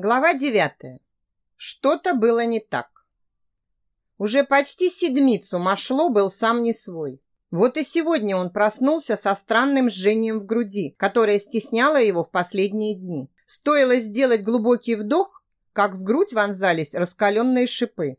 Глава девятая. Что-то было не так. Уже почти седмицу Машло был сам не свой. Вот и сегодня он проснулся со странным жжением в груди, которое стесняло его в последние дни. Стоило сделать глубокий вдох, как в грудь вонзались раскаленные шипы.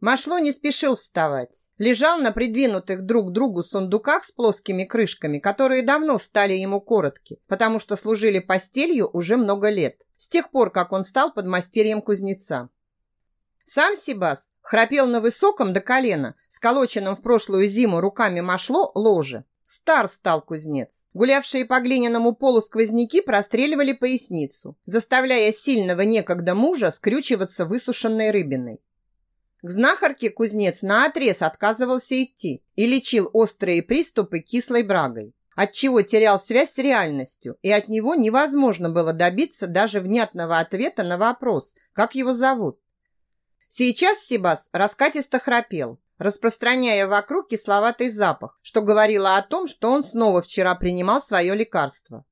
Машло не спешил вставать. Лежал на придвинутых друг к другу сундуках с плоскими крышками, которые давно стали ему коротки, потому что служили постелью уже много лет с тех пор, как он стал подмастерьем кузнеца. Сам Сибас храпел на высоком до колена, сколоченном в прошлую зиму руками машло ложе. Стар стал кузнец. Гулявшие по глиняному полу сквозняки простреливали поясницу, заставляя сильного некогда мужа скрючиваться высушенной рыбиной. К знахарке кузнец наотрез отказывался идти и лечил острые приступы кислой брагой отчего терял связь с реальностью, и от него невозможно было добиться даже внятного ответа на вопрос, как его зовут. Сейчас Сибас раскатисто храпел, распространяя вокруг кисловатый запах, что говорило о том, что он снова вчера принимал свое лекарство.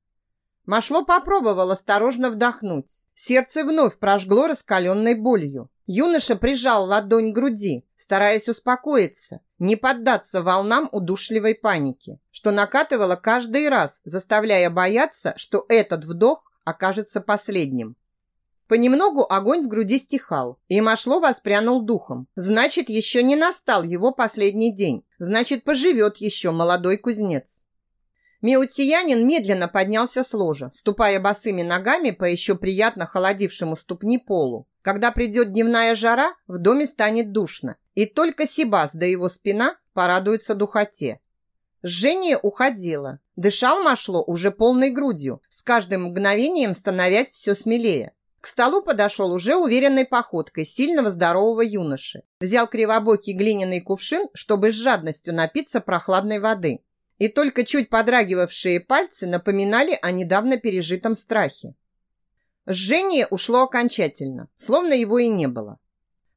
Машло попробовал осторожно вдохнуть. Сердце вновь прожгло раскаленной болью. Юноша прижал ладонь к груди, стараясь успокоиться, не поддаться волнам удушливой паники, что накатывало каждый раз, заставляя бояться, что этот вдох окажется последним. Понемногу огонь в груди стихал, и Машло воспрянул духом. Значит, еще не настал его последний день. Значит, поживет еще молодой кузнец. Меутиянин медленно поднялся с ложа, ступая босыми ногами по еще приятно холодившему ступни полу. Когда придет дневная жара, в доме станет душно, и только Сибас да его спина порадуются духоте. Жжение уходило. Дышал Машло уже полной грудью, с каждым мгновением становясь все смелее. К столу подошел уже уверенной походкой сильного здорового юноши. Взял кривобокий глиняный кувшин, чтобы с жадностью напиться прохладной воды и только чуть подрагивавшие пальцы напоминали о недавно пережитом страхе. Жжение ушло окончательно, словно его и не было.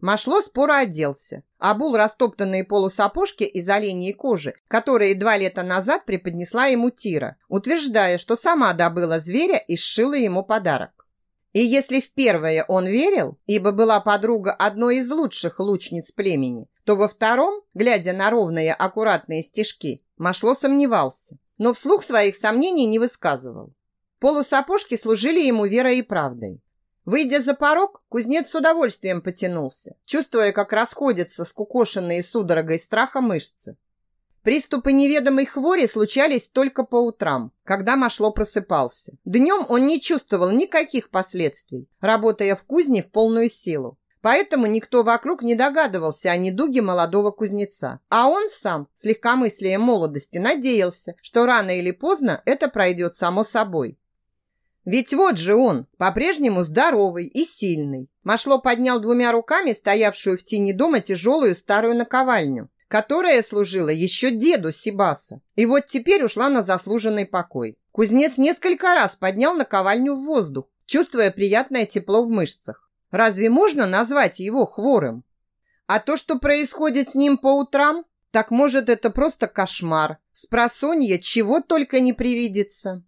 Машло споро оделся, обул растоптанные полусапожки из оленьей кожи, которые два лета назад преподнесла ему Тира, утверждая, что сама добыла зверя и сшила ему подарок. И если в первое он верил, ибо была подруга одной из лучших лучниц племени, то во втором, глядя на ровные аккуратные стежки, Машло сомневался, но вслух своих сомнений не высказывал. Полусапожки служили ему верой и правдой. Выйдя за порог, кузнец с удовольствием потянулся, чувствуя, как расходятся скукошенные судорогой страха мышцы. Приступы неведомой хвори случались только по утрам, когда Машло просыпался. Днем он не чувствовал никаких последствий, работая в кузне в полную силу. Поэтому никто вокруг не догадывался о недуге молодого кузнеца. А он сам, с легкомыслием молодости, надеялся, что рано или поздно это пройдет само собой. Ведь вот же он, по-прежнему здоровый и сильный. Машло поднял двумя руками стоявшую в тени дома тяжелую старую наковальню, которая служила еще деду Сибаса. И вот теперь ушла на заслуженный покой. Кузнец несколько раз поднял наковальню в воздух, чувствуя приятное тепло в мышцах. Разве можно назвать его хворым? А то, что происходит с ним по утрам, так может это просто кошмар. Спросонья чего только не привидится.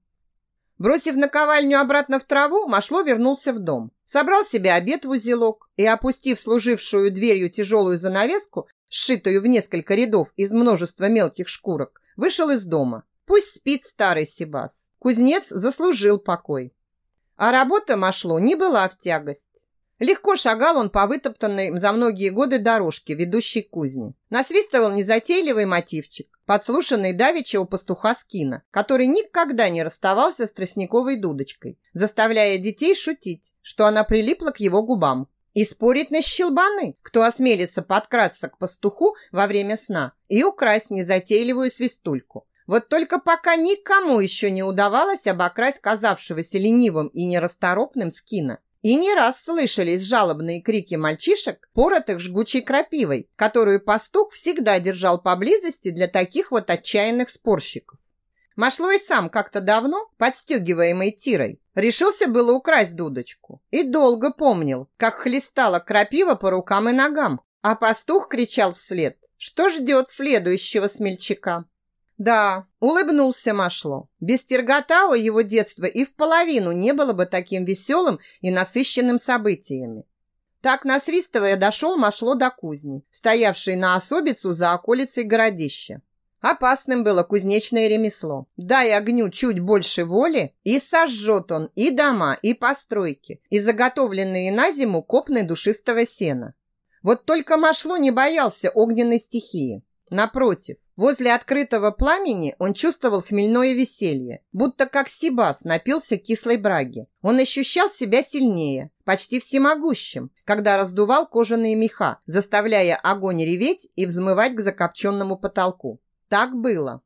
Бросив наковальню обратно в траву, Машло вернулся в дом. Собрал себе обед в узелок и, опустив служившую дверью тяжелую занавеску, сшитую в несколько рядов из множества мелких шкурок, вышел из дома. Пусть спит старый Сибас. Кузнец заслужил покой. А работа Машло не была в тягость. Легко шагал он по вытоптанной за многие годы дорожке, ведущей к кузне. Насвистывал незатейливый мотивчик, подслушанный давеча у пастуха Скина, который никогда не расставался с тростниковой дудочкой, заставляя детей шутить, что она прилипла к его губам. И спорить на щелбаны, кто осмелится подкрасться к пастуху во время сна и украсть незатейливую свистульку. Вот только пока никому еще не удавалось обокрасть казавшегося ленивым и нерасторопным Скина. И не раз слышались жалобные крики мальчишек, поротых жгучей крапивой, которую пастух всегда держал поблизости для таких вот отчаянных спорщиков. Машло и сам как-то давно, подстегиваемый тирой, решился было украсть дудочку. И долго помнил, как хлестала крапива по рукам и ногам, а пастух кричал вслед, что ждет следующего смельчака. Да, улыбнулся Машло. Без Терготау его детство и в половину не было бы таким веселым и насыщенным событиями. Так, насвистывая, дошел Машло до кузни, стоявшей на особицу за околицей городища. Опасным было кузнечное ремесло. Дай огню чуть больше воли, и сожжет он и дома, и постройки, и заготовленные на зиму копны душистого сена. Вот только Машло не боялся огненной стихии. Напротив, возле открытого пламени он чувствовал хмельное веселье, будто как Сибас напился кислой браги. Он ощущал себя сильнее, почти всемогущим, когда раздувал кожаные меха, заставляя огонь реветь и взмывать к закопченному потолку. Так было.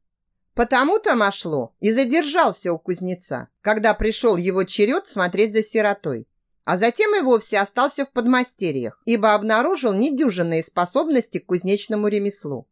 Потому-то Машло и задержался у кузнеца, когда пришел его черед смотреть за сиротой. А затем и вовсе остался в подмастерьях, ибо обнаружил недюжинные способности к кузнечному ремеслу.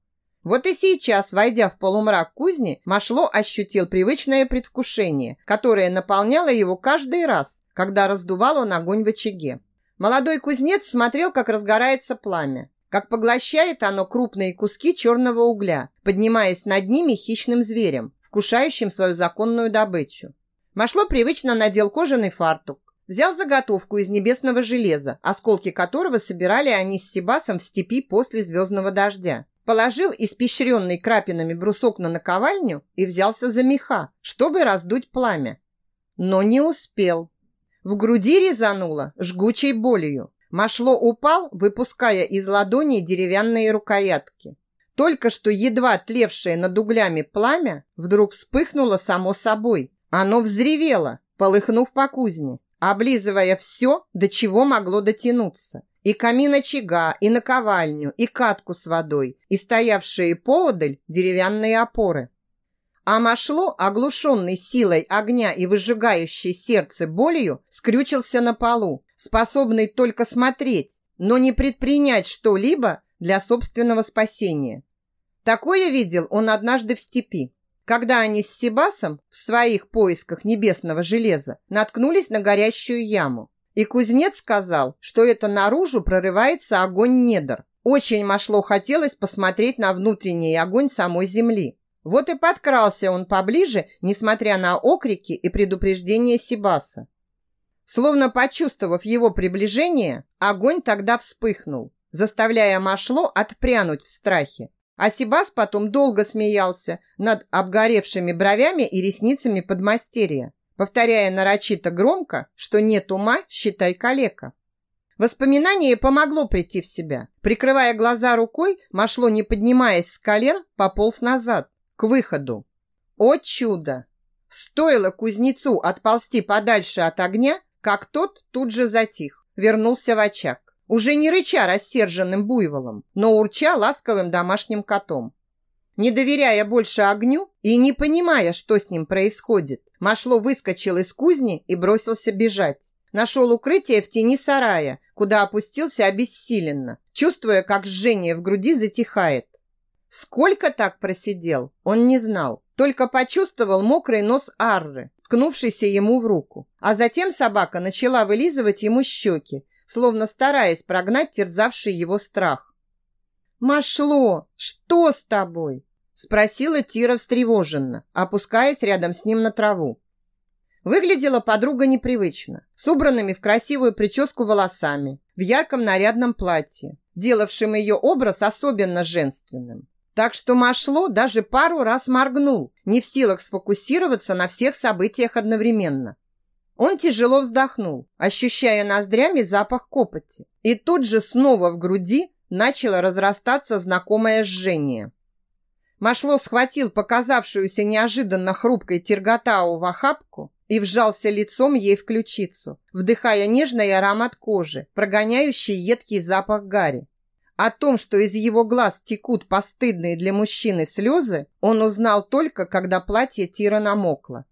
Вот и сейчас, войдя в полумрак кузни, Машло ощутил привычное предвкушение, которое наполняло его каждый раз, когда раздувал он огонь в очаге. Молодой кузнец смотрел, как разгорается пламя, как поглощает оно крупные куски черного угля, поднимаясь над ними хищным зверем, вкушающим свою законную добычу. Машло привычно надел кожаный фартук, взял заготовку из небесного железа, осколки которого собирали они с Себасом в степи после звездного дождя. Положил испещренный крапинами брусок на наковальню и взялся за меха, чтобы раздуть пламя. Но не успел. В груди резануло жгучей болью. Машло упал, выпуская из ладоней деревянные рукоятки. Только что едва тлевшее над углями пламя вдруг вспыхнуло само собой. Оно взревело, полыхнув по кузне, облизывая все, до чего могло дотянуться. И камин очага, и наковальню, и катку с водой, и стоявшие поодаль деревянные опоры. А Машло, оглушенный силой огня и выжигающий сердце болью, скрючился на полу, способный только смотреть, но не предпринять что-либо для собственного спасения. Такое видел он однажды в степи, когда они с Сибасом в своих поисках небесного железа наткнулись на горящую яму. И кузнец сказал, что это наружу прорывается огонь недр. Очень Машло хотелось посмотреть на внутренний огонь самой земли. Вот и подкрался он поближе, несмотря на окрики и предупреждения Сибаса. Словно почувствовав его приближение, огонь тогда вспыхнул, заставляя Машло отпрянуть в страхе. А Сибас потом долго смеялся над обгоревшими бровями и ресницами подмастерья повторяя нарочито громко, что нет ума, считай калека. Воспоминание помогло прийти в себя. Прикрывая глаза рукой, Машло, не поднимаясь с колен, пополз назад, к выходу. О чудо! Стоило кузнецу отползти подальше от огня, как тот тут же затих, вернулся в очаг. Уже не рыча рассерженным буйволом, но урча ласковым домашним котом. Не доверяя больше огню и не понимая, что с ним происходит, Машло выскочил из кузни и бросился бежать. Нашел укрытие в тени сарая, куда опустился обессиленно, чувствуя, как жжение в груди затихает. Сколько так просидел, он не знал, только почувствовал мокрый нос Арры, ткнувшийся ему в руку. А затем собака начала вылизывать ему щеки, словно стараясь прогнать терзавший его страх. «Машло, что с тобой?» Спросила Тира встревоженно, опускаясь рядом с ним на траву. Выглядела подруга непривычно, с убранными в красивую прическу волосами, в ярком нарядном платье, делавшим ее образ особенно женственным. Так что Машло даже пару раз моргнул, не в силах сфокусироваться на всех событиях одновременно. Он тяжело вздохнул, ощущая ноздрями запах копоти, и тут же снова в груди начало разрастаться знакомое жжение. Машло схватил показавшуюся неожиданно хрупкой Тирготау в охапку и вжался лицом ей в ключицу, вдыхая нежный аромат кожи, прогоняющий едкий запах гари. О том, что из его глаз текут постыдные для мужчины слезы, он узнал только, когда платье Тира намокло.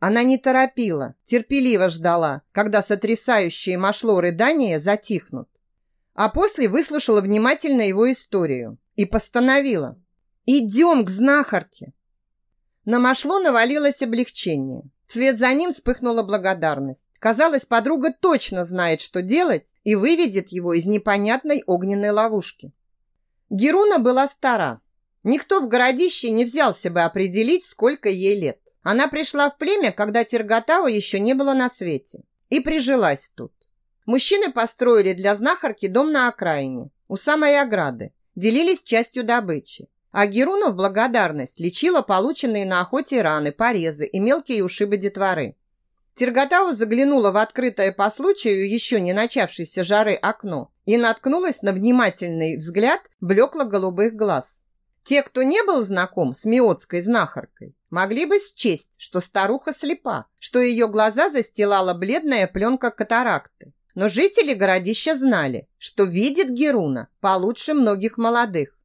Она не торопила, терпеливо ждала, когда сотрясающие машло рыдания затихнут а после выслушала внимательно его историю и постановила «Идем к знахарке». На Машло навалилось облегчение. Вслед за ним вспыхнула благодарность. Казалось, подруга точно знает, что делать, и выведет его из непонятной огненной ловушки. Геруна была стара. Никто в городище не взялся бы определить, сколько ей лет. Она пришла в племя, когда Терготава еще не было на свете, и прижилась тут. Мужчины построили для знахарки дом на окраине, у самой ограды, делились частью добычи. А Геруна в благодарность лечила полученные на охоте раны, порезы и мелкие ушибы детворы. Терготау заглянула в открытое по случаю еще не начавшейся жары окно и наткнулась на внимательный взгляд блекло-голубых глаз. Те, кто не был знаком с миотской знахаркой, могли бы счесть, что старуха слепа, что ее глаза застилала бледная пленка катаракты. Но жители городища знали, что видит Геруна получше многих молодых.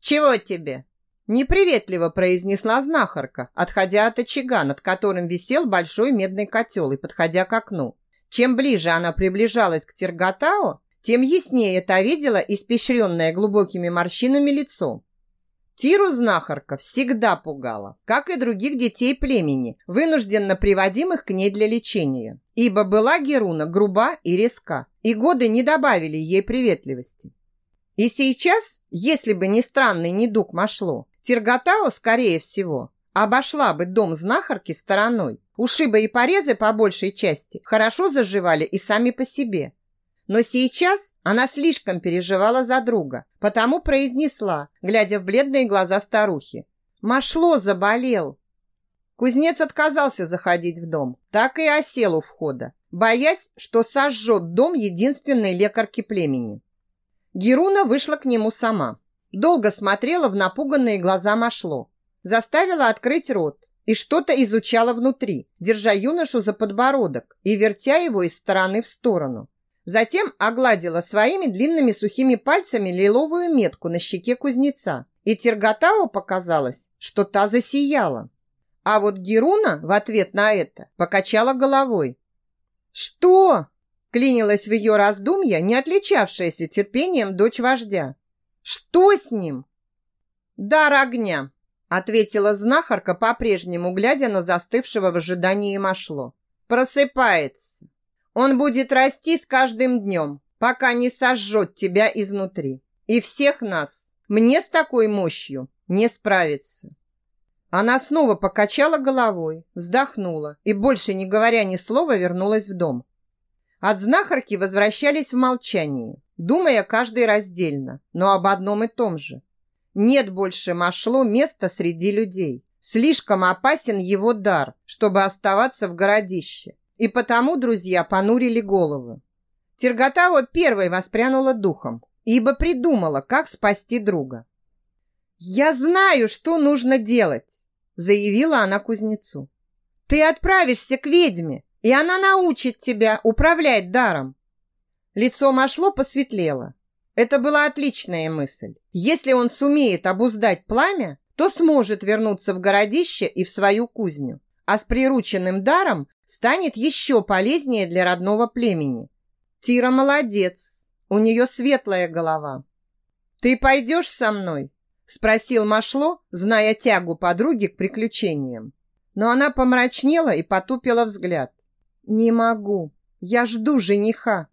«Чего тебе?» Неприветливо произнесла знахарка, отходя от очага, над которым висел большой медный котел и подходя к окну. Чем ближе она приближалась к Терготао, тем яснее это видела испещренное глубокими морщинами лицо. Тиру знахарка всегда пугала, как и других детей племени, вынужденно приводимых к ней для лечения, ибо была Геруна груба и резка, и годы не добавили ей приветливости. И сейчас, если бы не странный недуг Машло, Тиргатао, скорее всего, обошла бы дом знахарки стороной. Ушибы и порезы по большей части хорошо заживали и сами по себе. Но сейчас она слишком переживала за друга, потому произнесла, глядя в бледные глаза старухи. «Машло заболел!» Кузнец отказался заходить в дом, так и осел у входа, боясь, что сожжет дом единственной лекарки племени. Геруна вышла к нему сама. Долго смотрела в напуганные глаза Машло. Заставила открыть рот и что-то изучала внутри, держа юношу за подбородок и вертя его из стороны в сторону. Затем огладила своими длинными сухими пальцами лиловую метку на щеке кузнеца. И Терготау показалось, что та засияла. А вот Геруна в ответ на это покачала головой. «Что?» – клинилась в ее раздумья, не отличавшаяся терпением дочь вождя. «Что с ним?» «Дар огня», – ответила знахарка, по-прежнему глядя на застывшего в ожидании машло. «Просыпается. Он будет расти с каждым днем, пока не сожжет тебя изнутри. И всех нас. Мне с такой мощью не справиться. Она снова покачала головой, вздохнула и, больше не говоря ни слова, вернулась в дом. От знахарки возвращались в молчании, думая каждый раздельно, но об одном и том же. Нет больше Машло места среди людей. Слишком опасен его дар, чтобы оставаться в городище. И потому друзья понурили головы. Терготава первой воспрянула духом, ибо придумала, как спасти друга. «Я знаю, что нужно делать», – заявила она кузнецу. «Ты отправишься к ведьме, и она научит тебя управлять даром». Лицо Машло посветлело. Это была отличная мысль. Если он сумеет обуздать пламя, то сможет вернуться в городище и в свою кузню. А с прирученным даром станет еще полезнее для родного племени. Тира молодец, у нее светлая голова. «Ты пойдешь со мной?» спросил Машло, зная тягу подруги к приключениям. Но она помрачнела и потупила взгляд. «Не могу, я жду жениха».